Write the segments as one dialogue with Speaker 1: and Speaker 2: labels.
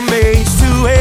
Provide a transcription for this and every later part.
Speaker 1: from to age.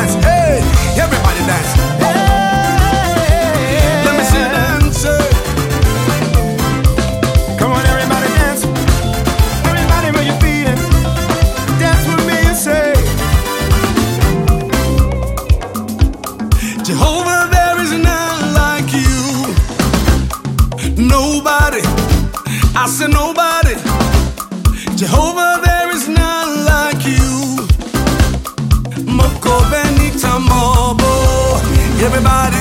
Speaker 1: Dance. Hey, everybody dance. Hey, let me see you dance. Come on, everybody dance. Everybody, where you feeling? Dance with me and say, Jehovah, there is none like you. Nobody, I said nobody. Jehovah, Everybody